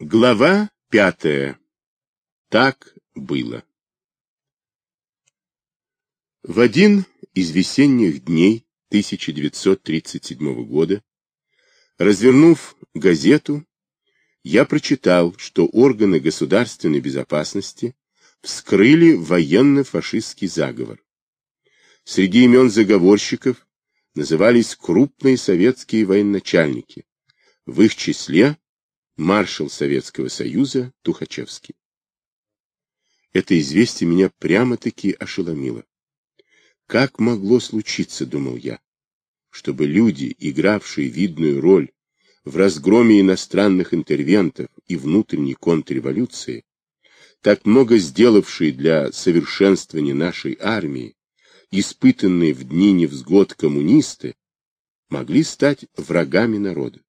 Глава пятая. Так было. В один из весенних дней 1937 года, развернув газету, я прочитал, что органы государственной безопасности вскрыли военно-фашистский заговор. Среди имен заговорщиков назывались крупные советские военачальники, в их числе маршал Советского Союза Тухачевский. Это известие меня прямо-таки ошеломило. Как могло случиться, думал я, чтобы люди, игравшие видную роль в разгроме иностранных интервентов и внутренней контрреволюции, так много сделавшие для совершенствования нашей армии, испытанные в дни невзгод коммунисты, могли стать врагами народа.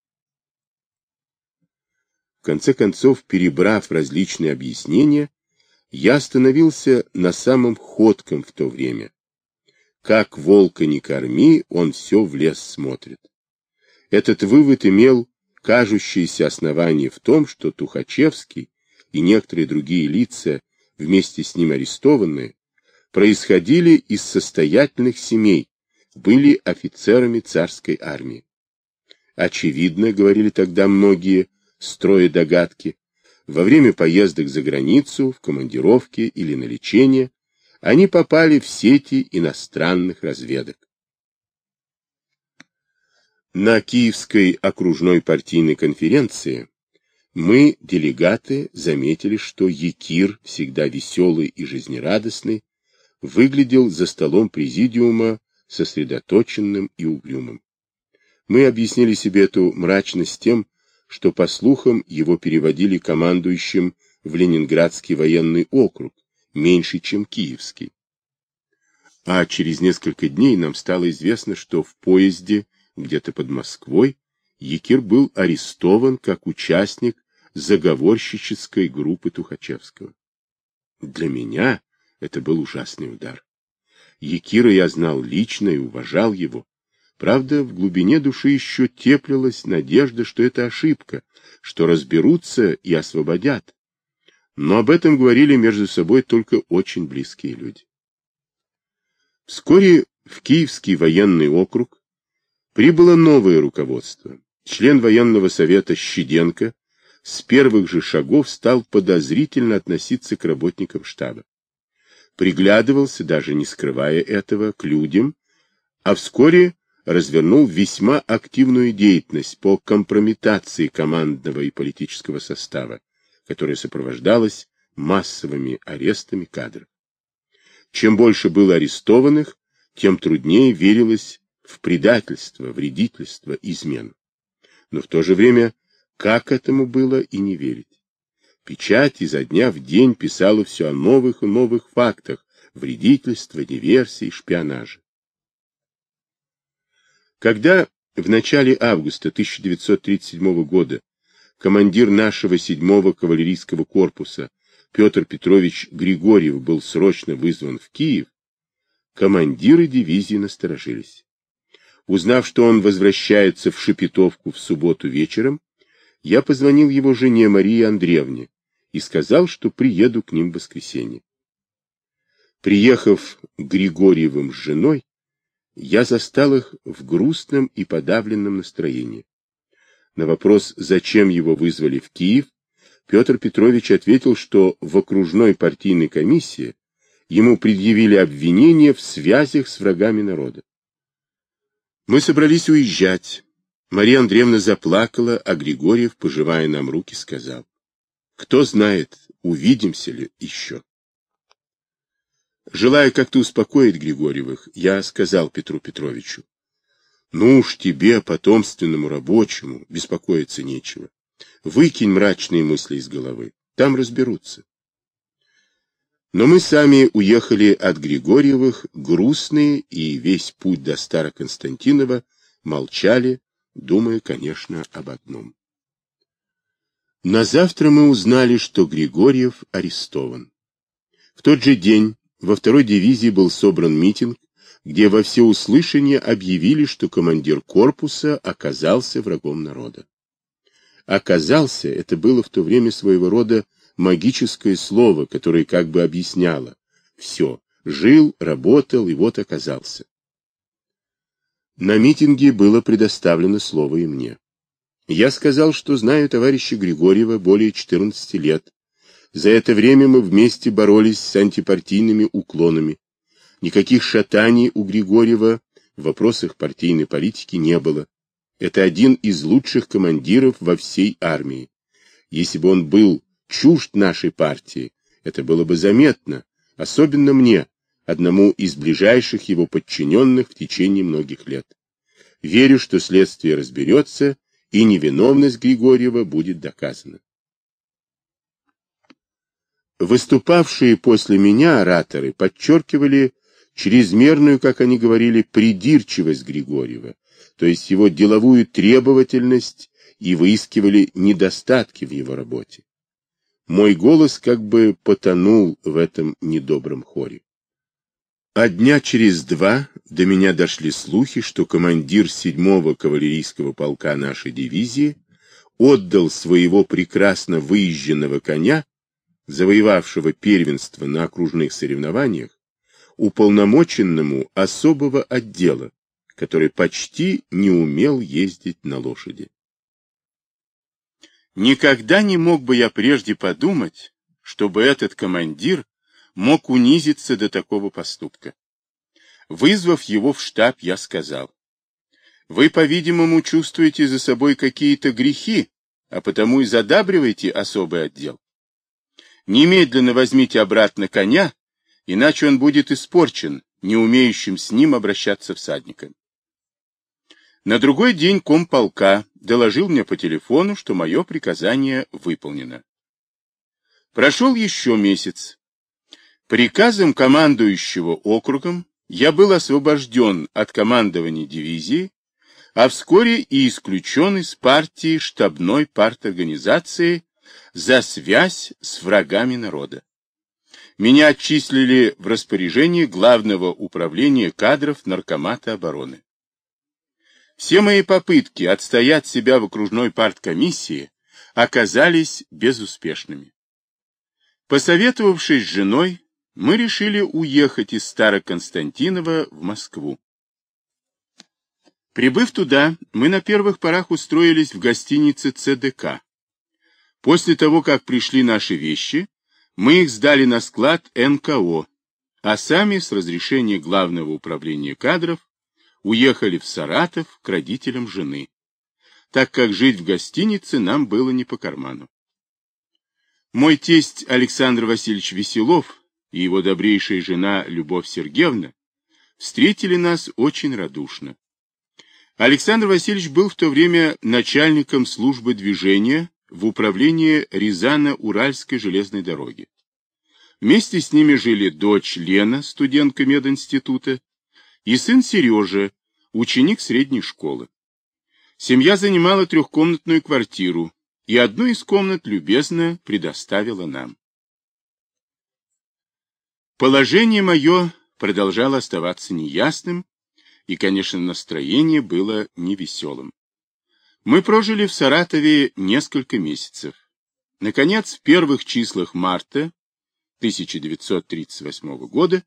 В конце концов, перебрав различные объяснения, я остановился на самом ходком в то время. Как волка не корми, он все в лес смотрит. Этот вывод имел кажущееся основание в том, что Тухачевский и некоторые другие лица, вместе с ним арестованные, происходили из состоятельных семей, были офицерами царской армии. Очевидно, говорили тогда многие, строя догадки, во время поездок за границу, в командировке или на лечение, они попали в сети иностранных разведок. На Киевской окружной партийной конференции мы, делегаты, заметили, что Якир, всегда веселый и жизнерадостный, выглядел за столом президиума сосредоточенным и угрюмым. Мы объяснили себе эту мрачность тем, что, по слухам, его переводили командующим в Ленинградский военный округ, меньше, чем Киевский. А через несколько дней нам стало известно, что в поезде где-то под Москвой Якир был арестован как участник заговорщической группы Тухачевского. Для меня это был ужасный удар. Якира я знал лично и уважал его, Правда, в глубине души еще теплилась надежда, что это ошибка, что разберутся и освободят. Но об этом говорили между собой только очень близкие люди. Вскоре в Киевский военный округ прибыло новое руководство. Член военного совета Щеденко с первых же шагов стал подозрительно относиться к работникам штаба. Приглядывался, даже не скрывая этого, к людям, а вскоре развернул весьма активную деятельность по компрометации командного и политического состава, которая сопровождалась массовыми арестами кадров. Чем больше было арестованных, тем труднее верилось в предательство, вредительство, измену. Но в то же время, как этому было и не верить? Печать изо дня в день писала все о новых и новых фактах вредительства, диверсии, шпионажа. Когда в начале августа 1937 года командир нашего 7-го кавалерийского корпуса Петр Петрович Григорьев был срочно вызван в Киев, командиры дивизии насторожились. Узнав, что он возвращается в Шепетовку в субботу вечером, я позвонил его жене Марии Андреевне и сказал, что приеду к ним в воскресенье. Приехав к Григорьевым с женой, я застал их в грустном и подавленном настроении. На вопрос, зачем его вызвали в Киев, Петр Петрович ответил, что в окружной партийной комиссии ему предъявили обвинения в связях с врагами народа. Мы собрались уезжать. Мария Андреевна заплакала, а Григорьев, пожимая нам руки, сказал, «Кто знает, увидимся ли еще». Желая как-то успокоить Григорьевых, я сказал Петру Петровичу, ну уж тебе, потомственному рабочему, беспокоиться нечего. Выкинь мрачные мысли из головы, там разберутся. Но мы сами уехали от Григорьевых, грустные, и весь путь до Староконстантинова молчали, думая, конечно, об одном. На завтра мы узнали, что Григорьев арестован. В тот же день во второй дивизии был собран митинг, где во всеуслышание объявили, что командир корпуса оказался врагом народа. оказался, это было в то время своего рода магическое слово, которое как бы объясняло все. Жил, работал и вот оказался. На митинге было предоставлено слово и мне. Я сказал, что знаю товарища Григорьева более 14 лет. За это время мы вместе боролись с антипартийными уклонами. Никаких шатаний у Григорьева в вопросах партийной политики не было. Это один из лучших командиров во всей армии. Если бы он был чужд нашей партии, это было бы заметно, особенно мне, одному из ближайших его подчиненных в течение многих лет. Верю, что следствие разберется и невиновность Григорьева будет доказана. Выступавшие после меня ораторы подчеркивали чрезмерную, как они говорили, придирчивость Григорьева, то есть его деловую требовательность и выискивали недостатки в его работе. Мой голос как бы потонул в этом недобром хоре. А дня через два до меня дошли слухи, что командир 7-го кавалерийского полка нашей дивизии отдал своего прекрасно выезженного коня, завоевавшего первенство на окружных соревнованиях, уполномоченному особого отдела, который почти не умел ездить на лошади. Никогда не мог бы я прежде подумать, чтобы этот командир мог унизиться до такого поступка. Вызвав его в штаб, я сказал, «Вы, по-видимому, чувствуете за собой какие-то грехи, а потому и задабриваете особый отдел. Немедленно возьмите обратно коня, иначе он будет испорчен, не умеющим с ним обращаться всадником». На другой день комполка доложил мне по телефону, что мое приказание выполнено. Прошел еще месяц. Приказом командующего округом я был освобожден от командования дивизии, а вскоре и исключен из партии штабной парторганизации за связь с врагами народа. Меня отчислили в распоряжение Главного управления кадров Наркомата обороны. Все мои попытки отстоять себя в окружной парткомиссии оказались безуспешными. Посоветовавшись с женой, мы решили уехать из Староконстантинова в Москву. Прибыв туда, мы на первых порах устроились в гостинице ЦДК. После того, как пришли наши вещи, мы их сдали на склад НКО, а сами с разрешения Главного управления кадров уехали в Саратов к родителям жены, так как жить в гостинице нам было не по карману. Мой тесть Александр Васильевич Веселов и его добрейшая жена Любовь Сергеевна встретили нас очень радушно. Александр Васильевич был в то время начальником службы движения в управлении Рязано-Уральской железной дороги. Вместе с ними жили дочь Лена, студентка мединститута, и сын Сережа, ученик средней школы. Семья занимала трехкомнатную квартиру, и одну из комнат любезно предоставила нам. Положение мое продолжало оставаться неясным, и, конечно, настроение было невеселым. Мы прожили в Саратове несколько месяцев. Наконец, в первых числах марта 1938 года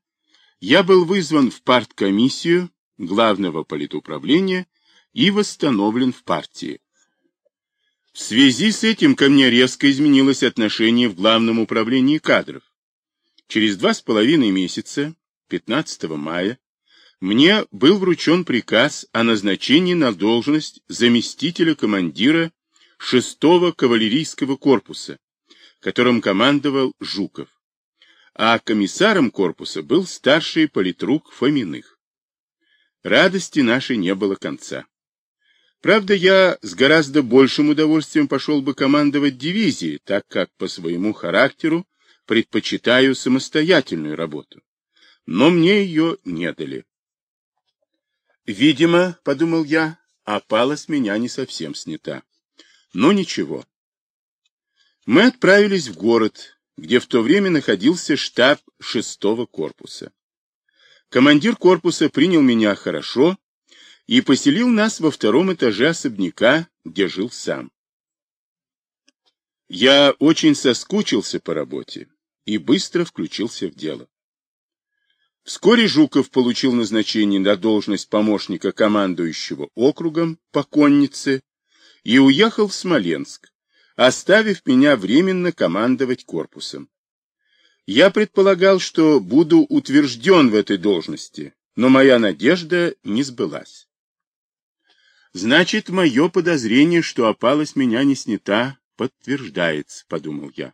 я был вызван в парткомиссию главного политуправления и восстановлен в партии. В связи с этим ко мне резко изменилось отношение в главном управлении кадров. Через два с половиной месяца, 15 мая, мне был вручен приказ о назначении на должность заместителя командира 6-го кавалерийского корпуса, которым командовал Жуков. А комиссаром корпуса был старший политрук Фоминых. Радости нашей не было конца. Правда, я с гораздо большим удовольствием пошел бы командовать дивизией, так как по своему характеру предпочитаю самостоятельную работу. Но мне ее не дали. Видимо, — подумал я, — опала с меня не совсем снята. Но ничего. Мы отправились в город, где в то время находился штаб шестого корпуса. Командир корпуса принял меня хорошо и поселил нас во втором этаже особняка, где жил сам. Я очень соскучился по работе и быстро включился в дело. Вскоре Жуков получил назначение на должность помощника командующего округом по коннице и уехал в Смоленск, оставив меня временно командовать корпусом. Я предполагал, что буду утвержден в этой должности, но моя надежда не сбылась. Значит, мое подозрение, что опалость меня не снята, подтверждается, подумал я.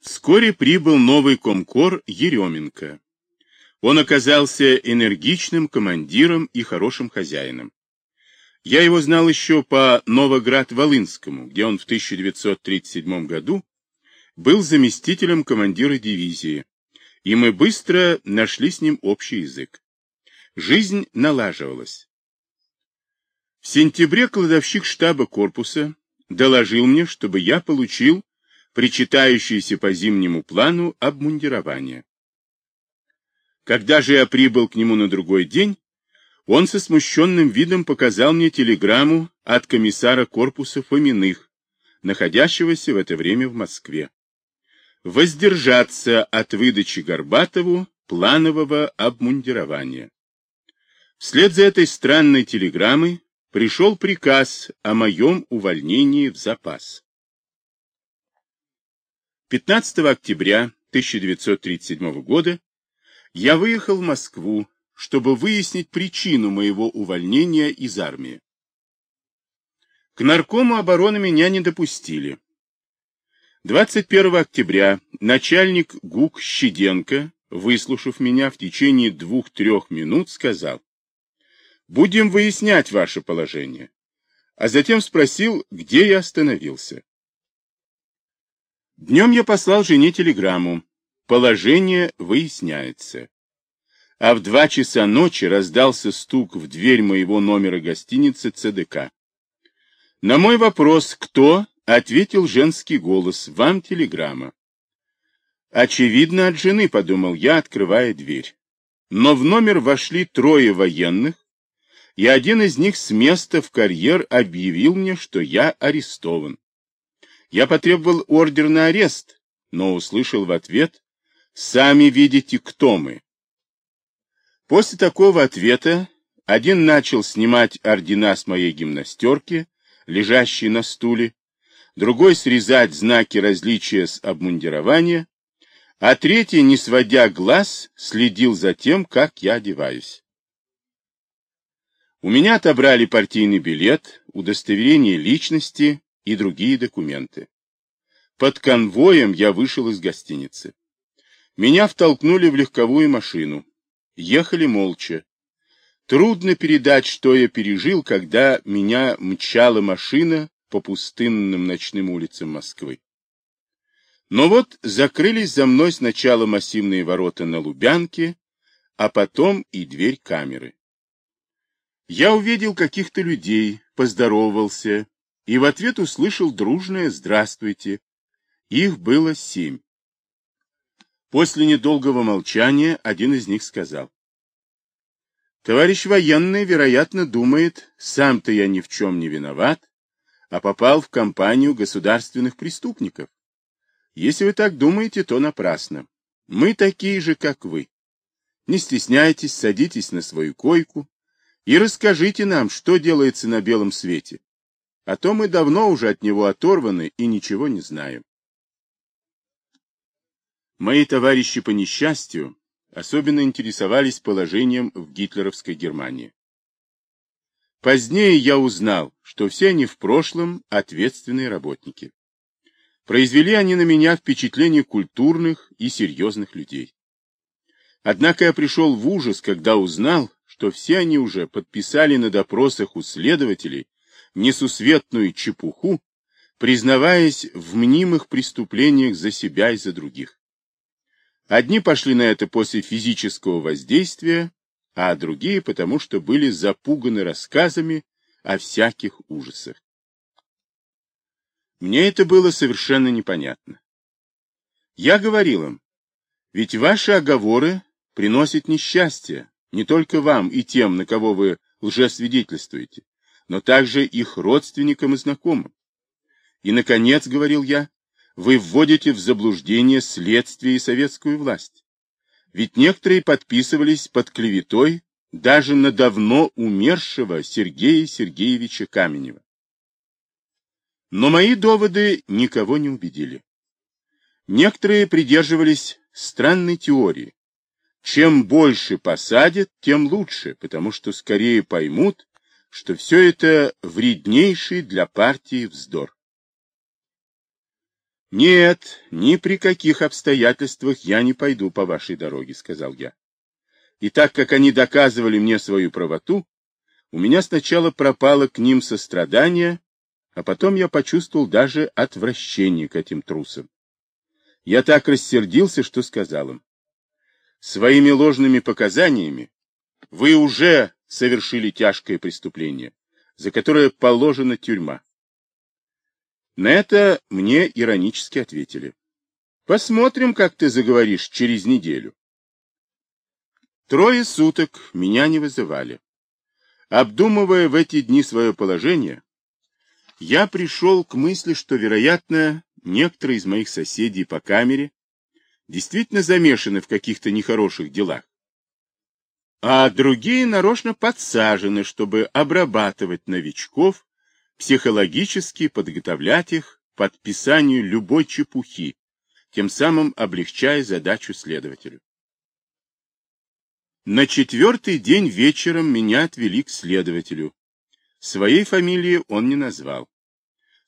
Вскоре прибыл новый комкор Еременко. Он оказался энергичным командиром и хорошим хозяином. Я его знал еще по Новоград-Волынскому, где он в 1937 году был заместителем командира дивизии, и мы быстро нашли с ним общий язык. Жизнь налаживалась. В сентябре кладовщик штаба корпуса доложил мне, чтобы я получил причитающееся по зимнему плану обмундирование. Когда же я прибыл к нему на другой день, он со смущенным видом показал мне телеграмму от комиссара корпуса Фоминых, находящегося в это время в Москве. Воздержаться от выдачи Горбатову планового обмундирования. Вслед за этой странной телеграммой пришел приказ о моем увольнении в запас. 15 октября 1937 года я выехал в Москву, чтобы выяснить причину моего увольнения из армии. К наркому обороны меня не допустили. 21 октября начальник ГУК Щеденко, выслушав меня в течение двух-трех минут, сказал, «Будем выяснять ваше положение», а затем спросил, где я остановился. Днем я послал жене телеграмму. Положение выясняется а в два часа ночи раздался стук в дверь моего номера гостиницы ЦДК. На мой вопрос «Кто?» ответил женский голос «Вам телеграмма». Очевидно, от жены, подумал я, открывая дверь. Но в номер вошли трое военных, и один из них с места в карьер объявил мне, что я арестован. Я потребовал ордер на арест, но услышал в ответ «Сами видите, кто мы». После такого ответа один начал снимать ордена с моей гимнастерки, лежащей на стуле, другой срезать знаки различия с обмундирования, а третий, не сводя глаз, следил за тем, как я одеваюсь. У меня отобрали партийный билет, удостоверение личности и другие документы. Под конвоем я вышел из гостиницы. Меня втолкнули в легковую машину. Ехали молча. Трудно передать, что я пережил, когда меня мчала машина по пустынным ночным улицам Москвы. Но вот закрылись за мной сначала массивные ворота на Лубянке, а потом и дверь камеры. Я увидел каких-то людей, поздоровался и в ответ услышал дружное «Здравствуйте». Их было семь. После недолгого молчания один из них сказал. Товарищ военный, вероятно, думает, сам-то я ни в чем не виноват, а попал в компанию государственных преступников. Если вы так думаете, то напрасно. Мы такие же, как вы. Не стесняйтесь, садитесь на свою койку и расскажите нам, что делается на белом свете. А то мы давно уже от него оторваны и ничего не знаем. Мои товарищи по несчастью особенно интересовались положением в гитлеровской Германии. Позднее я узнал, что все они в прошлом ответственные работники. Произвели они на меня впечатление культурных и серьезных людей. Однако я пришел в ужас, когда узнал, что все они уже подписали на допросах у следователей несусветную чепуху, признаваясь в мнимых преступлениях за себя и за других. Одни пошли на это после физического воздействия, а другие потому, что были запуганы рассказами о всяких ужасах. Мне это было совершенно непонятно. Я говорил им, ведь ваши оговоры приносят несчастье не только вам и тем, на кого вы лжесвидетельствуете, но также их родственникам и знакомым. И, наконец, говорил я, вы вводите в заблуждение следствие и советскую власть. Ведь некоторые подписывались под клеветой даже на давно умершего Сергея Сергеевича Каменева. Но мои доводы никого не убедили. Некоторые придерживались странной теории. Чем больше посадят, тем лучше, потому что скорее поймут, что все это вреднейший для партии вздор. «Нет, ни при каких обстоятельствах я не пойду по вашей дороге», — сказал я. И так как они доказывали мне свою правоту, у меня сначала пропало к ним сострадание, а потом я почувствовал даже отвращение к этим трусам. Я так рассердился, что сказал им. Своими ложными показаниями вы уже совершили тяжкое преступление, за которое положена тюрьма. На это мне иронически ответили. Посмотрим, как ты заговоришь через неделю. Трое суток меня не вызывали. Обдумывая в эти дни свое положение, я пришел к мысли, что, вероятно, некоторые из моих соседей по камере действительно замешаны в каких-то нехороших делах, а другие нарочно подсажены, чтобы обрабатывать новичков, психологически подготовлять их к подписанию любой чепухи, тем самым облегчая задачу следователю. На четвертый день вечером меня отвели к следователю. Своей фамилии он не назвал.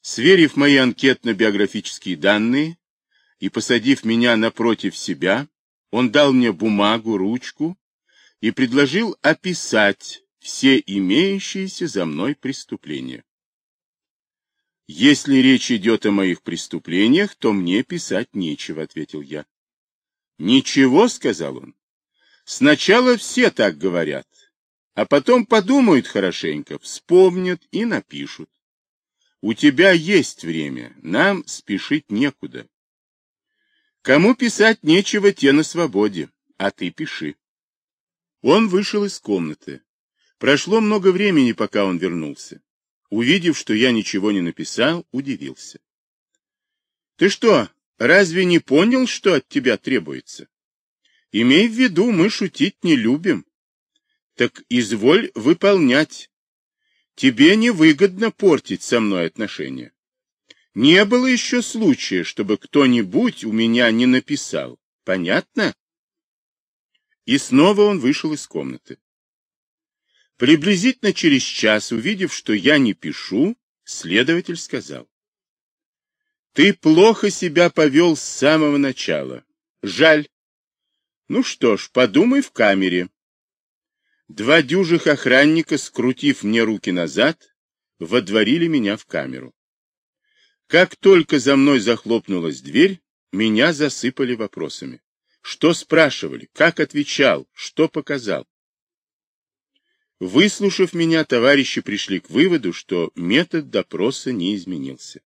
Сверив мои анкетно-биографические данные и посадив меня напротив себя, он дал мне бумагу, ручку и предложил описать все имеющиеся за мной преступления. «Если речь идет о моих преступлениях, то мне писать нечего», — ответил я. «Ничего», — сказал он. Сначала все так говорят, а потом подумают хорошенько, вспомнят и напишут. У тебя есть время, нам спешить некуда. Кому писать нечего, те на свободе, а ты пиши. Он вышел из комнаты. Прошло много времени, пока он вернулся. Увидев, что я ничего не написал, удивился. — Ты что, разве не понял, что от тебя требуется? Имей в виду, мы шутить не любим. Так изволь выполнять. Тебе невыгодно портить со мной отношения. Не было еще случая, чтобы кто-нибудь у меня не написал. Понятно? И снова он вышел из комнаты. Приблизительно через час, увидев, что я не пишу, следователь сказал. Ты плохо себя повел с самого начала. Жаль, ну что ж, подумай в камере. Два дюжих охранника, скрутив мне руки назад, водворили меня в камеру. Как только за мной захлопнулась дверь, меня засыпали вопросами. Что спрашивали, как отвечал, что показал. Выслушав меня, товарищи пришли к выводу, что метод допроса не изменился.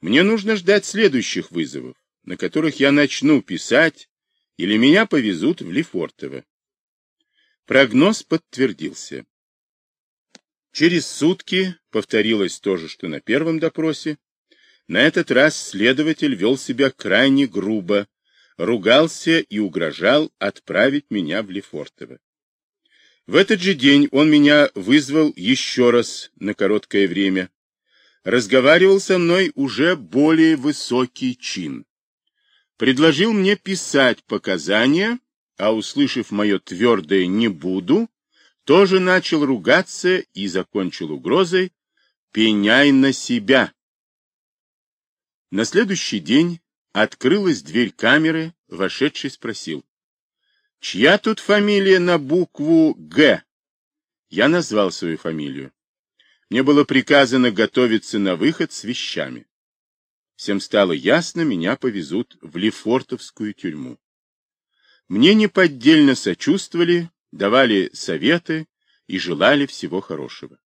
Мне нужно ждать следующих вызовов, на которых я начну писать или меня повезут в Лефортово. Прогноз подтвердился. Через сутки повторилось то же, что на первом допросе. На этот раз следователь вел себя крайне грубо, ругался и угрожал отправить меня в Лефортово. В этот же день он меня вызвал еще раз на короткое время. Разговаривал со мной уже более высокий чин предложил мне писать показания, а, услышав мое твердое «не буду», тоже начал ругаться и закончил угрозой «пеняй на себя». На следующий день открылась дверь камеры, вошедший спросил, «Чья тут фамилия на букву «Г»?» Я назвал свою фамилию. Мне было приказано готовиться на выход с вещами. Всем стало ясно, меня повезут в Лефортовскую тюрьму. Мне неподдельно сочувствовали, давали советы и желали всего хорошего.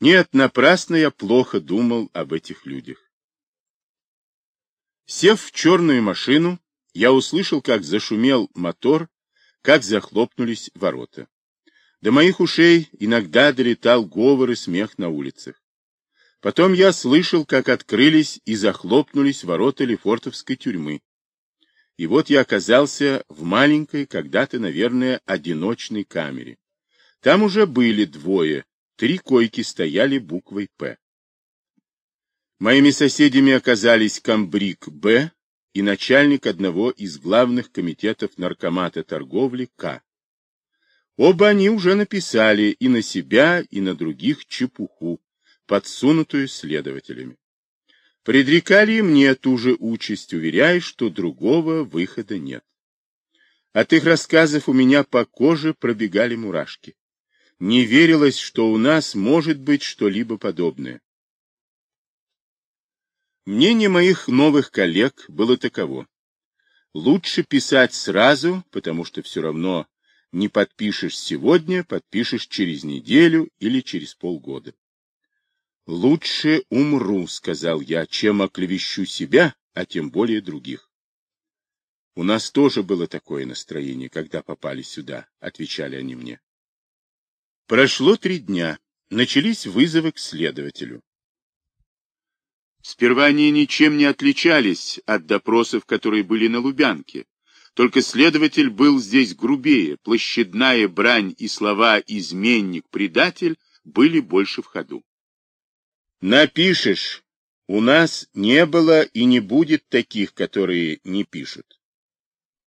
Нет, напрасно я плохо думал об этих людях. Сев в черную машину, я услышал, как зашумел мотор, как захлопнулись ворота. До моих ушей иногда долетал говор и смех на улицах. Потом я слышал, как открылись и захлопнулись ворота Лефортовской тюрьмы. И вот я оказался в маленькой, когда-то, наверное, одиночной камере. Там уже были двое, три койки стояли буквой «П». Моими соседями оказались комбриг Б и начальник одного из главных комитетов наркомата торговли К. Оба они уже написали и на себя, и на других чепуху, подсунутую следователями. Предрекали мне ту же участь, уверяя, что другого выхода нет. От их рассказов у меня по коже пробегали мурашки. Не верилось, что у нас может быть что-либо подобное. Мнение моих новых коллег было таково. Лучше писать сразу, потому что все равно не подпишешь сегодня, подпишешь через неделю или через полгода. «Лучше умру», — сказал я, — «чем оклевещу себя, а тем более других». «У нас тоже было такое настроение, когда попали сюда», — отвечали они мне. Прошло три дня. Начались вызовы к следователю. Сперва они ничем не отличались от допросов, которые были на Лубянке. Только следователь был здесь грубее, площадная брань и слова «изменник», «предатель» были больше в ходу. Напишешь. У нас не было и не будет таких, которые не пишут.